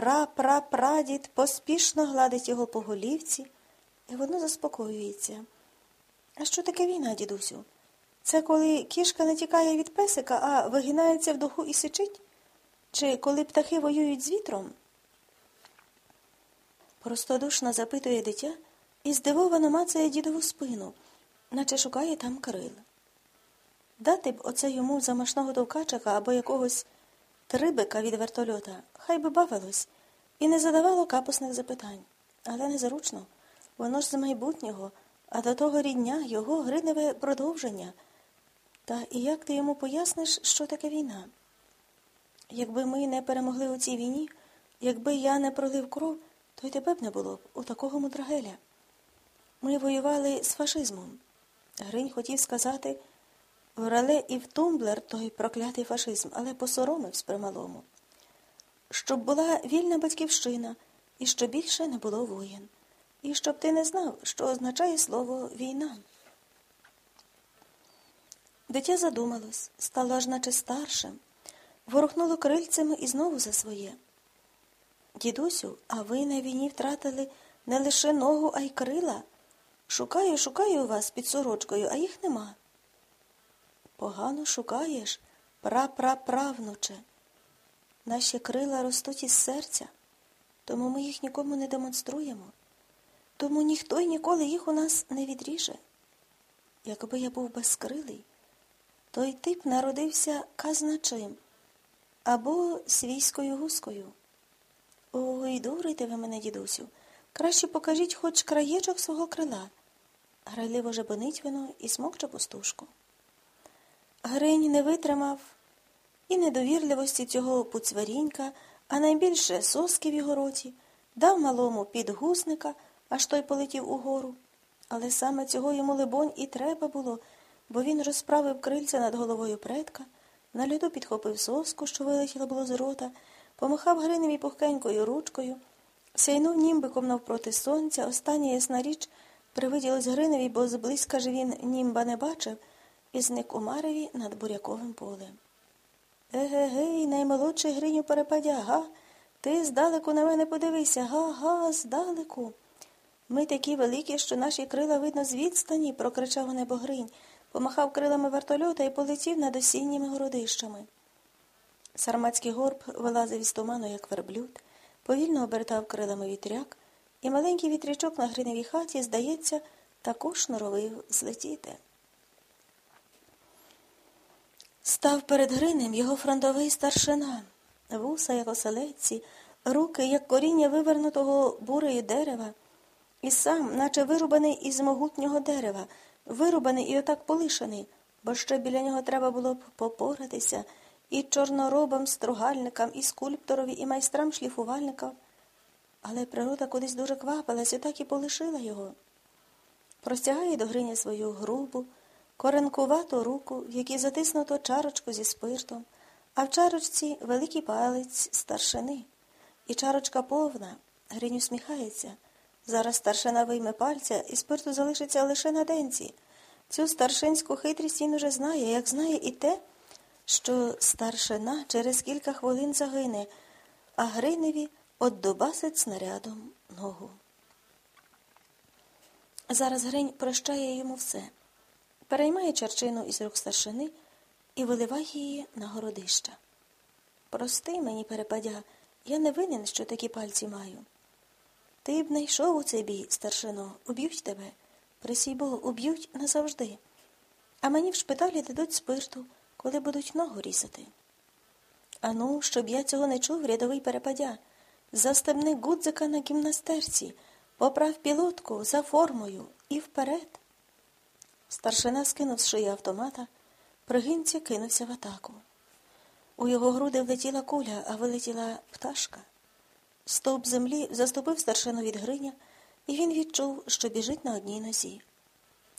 Пра-пра-прадід поспішно гладить його по голівці, і воно заспокоюється. А що таке війна, дідусю? Це коли кішка не тікає від песика, а вигинається в духу і сичить? Чи коли птахи воюють з вітром? Простодушно запитує дитя і здивовано мацає дідову спину, наче шукає там крил. Дати б оце йому замашного товкачика або якогось трибика від вертольота, хай би бавилось, і не задавало капусних запитань. Але незручно. Воно ж з майбутнього, а до того рідня його гриневе продовження. Та і як ти йому поясниш, що таке війна? Якби ми не перемогли у цій війні, якби я не пролив кров, то й тебе б не було б у такого мудрагеля. Ми воювали з фашизмом. Гринь хотів сказати в рале і в тумблер той проклятий фашизм, але посоромився прималому. Щоб була вільна батьківщина і щоб більше не було воєн. І щоб ти не знав, що означає слово війна. Дитя задумалось, стало аж наче старшим, ворухнуло крильцями і знову за своє. Дідусю, а ви на війні втратили не лише ногу, а й крила. Шукаю, шукаю вас під сорочкою, а їх нема. Погано шукаєш, пра-пра-правнуче. Наші крила ростуть із серця, тому ми їх нікому не демонструємо. Тому ніхто й ніколи їх у нас не відріже. Якби я був безкрилий, той тип народився казначим або свійською гускою. Ой, дурите ви мене, дідусю. Краще покажіть хоч краєчок свого крила. Грайливо жебонить вино і смокче пустушку. Гринь не витримав і недовірливості цього пуцварінька, а найбільше соски в його роті, дав малому підгузника, аж той полетів угору. Але саме цього йому, либонь, і треба було, бо він розправив крильця над головою предка, на льоду підхопив соску, що вилетіла було з рота, помахав Гриневі пухкенькою ручкою, сяйнув німбиком навпроти сонця, остання ясна річ привиділась Гриневі, бо зблизька ж він німба не бачив, і зник у мареві над буряковим полем. Еге-гей, наймолодший Гриню перепадя, га? Ти здалеку на мене подивися, га-га, здалеку. Ми такі великі, що наші крила видно з відстані, прокричав у небо Гринь, помахав крилами вертольота і полетів над осінніми городищами. Сарматський горб вилазив із туману, як верблюд, повільно обертав крилами вітряк, і маленький вітрячок на Гриневій хаті, здається, також норовив злетіти. Став перед Гринем його фронтовий старшина, вуса, як оселедці, руки, як коріння вивернутого бурею дерева, і сам, наче вирубаний із могутнього дерева, вирубаний і отак полишений, бо ще біля нього треба було б попоратися і чорноробам, стругальникам, і скульпторові, і майстрам шліфувальникам. Але природа кудись дуже квапилась, отак і полишила його. Простягає до Гриня свою грубу, коренкувату руку, в якій затиснуто чарочку зі спиртом, а в чарочці великий палець старшини. І чарочка повна. Гринь усміхається. Зараз старшина вийме пальця, і спирту залишиться лише на денці. Цю старшинську хитрість він уже знає, як знає і те, що старшина через кілька хвилин загине, а Гриневі отдобасить снарядом ногу. Зараз Гринь прощає йому все, переймає черчину із рук старшини і виливає її на городища. Прости мені, перепадя, я не винен, що такі пальці маю. Ти б не йшов у цей бій, старшино, уб'ють тебе. Присій Богу, уб'ють назавжди. А мені в шпиталі дадуть спирту, коли будуть ногу різати. Ану, щоб я цього не чув, рядовий перепадя. Застебни гудзика на гімнастерці, поправ пілотку за формою і вперед. Старшина скинув з шиї автомата, пригинця кинувся в атаку. У його груди влетіла куля, а вилетіла пташка. Стовп землі заступив старшину від гриня, і він відчув, що біжить на одній нозі.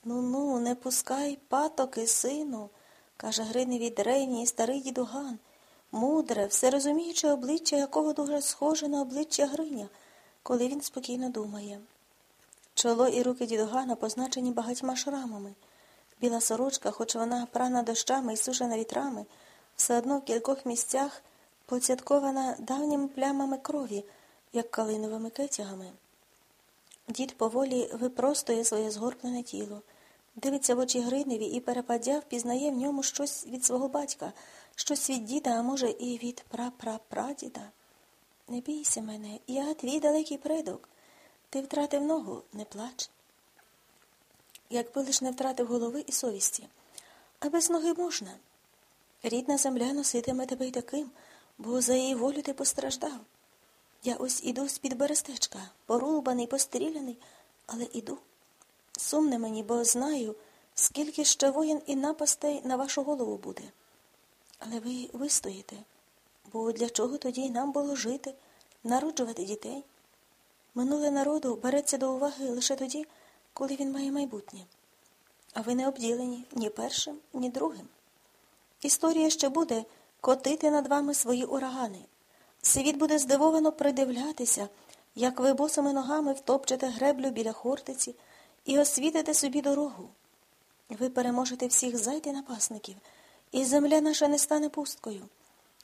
Ну ну, не пускай патоки, сину, каже Гриневі древній старий дідуган, мудре, всерозуміюче обличчя, якого дуже схоже на обличчя Гриня, коли він спокійно думає. Чоло і руки дідугана позначені багатьма шрамами. Біла сорочка, хоч вона прана дощами і сушена вітрами, все одно в кількох місцях поцяткована давніми плямами крові, як калиновими кетягами. Дід поволі випростує своє згорблене тіло, дивиться в очі Гриневі і перепадя впізнає в ньому щось від свого батька, щось від діда, а може, і від прапрапрадіда. Не бійся мене, я твій далекий предок. Ти втратив ногу, не плач. Якби лиш не втратив голови і совісті, а без ноги можна. Рідна земля носитиме тебе й таким, бо за її волю ти постраждав. Я ось іду з-під берестечка, порубаний, постріляний, але іду. Сумне мені, бо знаю, скільки ще воїн і напастей на вашу голову буде. Але ви вистоїте, бо для чого тоді нам було жити, народжувати дітей? Минуле народу береться до уваги лише тоді, коли він має майбутнє. А ви не обділені ні першим, ні другим. Історія ще буде котити над вами свої урагани. Світ буде здивовано придивлятися, як ви босими ногами втопчете греблю біля хортиці і освітите собі дорогу. Ви переможете всіх зайти напасників, і земля наша не стане пусткою.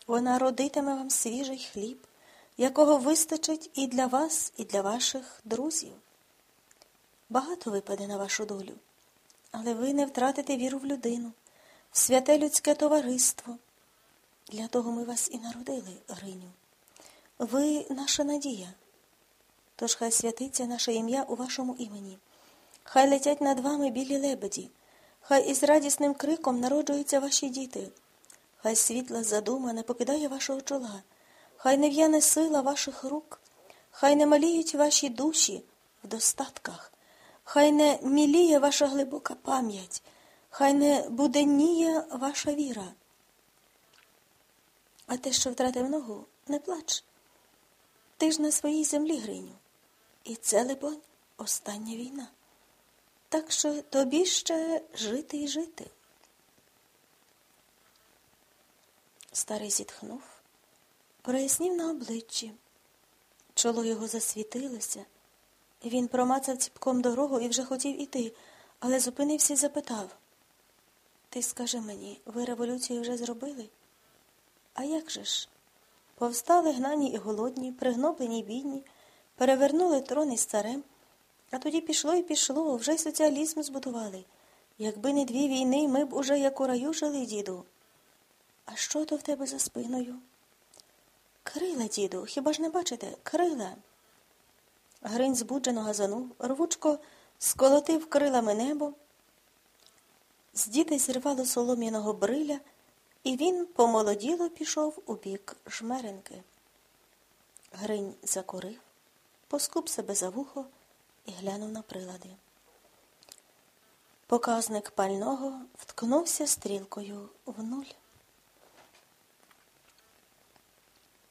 Вона родитиме вам свіжий хліб, якого вистачить і для вас, і для ваших друзів. Багато випаде на вашу долю, але ви не втратите віру в людину, в святе людське товариство. Для того ми вас і народили, Гриню. Ви наша надія. Тож хай святиться наше ім'я у вашому імені. Хай летять над вами білі лебеді, хай із радісним криком народжуються ваші діти, хай світла задума не покидає вашого чола, хай не в'яне сила ваших рук, хай не маліють ваші душі в достатках, хай не міліє ваша глибока пам'ять, хай не буденіє ваша віра. А те, що втратив ногу, не плач. Ти ж на своїй землі, Гриню. І це, либонь, остання війна. Так що тобі ще жити і жити. Старий зітхнув, прояснів на обличчі. Чоло його засвітилося. Він промацав ціпком дорогу і вже хотів іти, але зупинився і запитав. Ти скажи мені, ви революцію вже зробили? А як же ж? Повстали гнані і голодні, пригноблені й бідні, перевернули трон із царем, а тоді пішло і пішло, вже й соціалізм збудували. Якби не дві війни, ми б уже як у раю жили, діду. А що то в тебе за спиною? Крила, діду, хіба ж не бачите? Крила. Гринь збуджено газанув, рвучко сколотив крилами небо. З діти зірвало солом'яного бриля. І він помолоділо пішов у бік жмеренки. Гринь закурив, поскуп себе за вухо і глянув на прилади. Показник пального вткнувся стрілкою в нуль.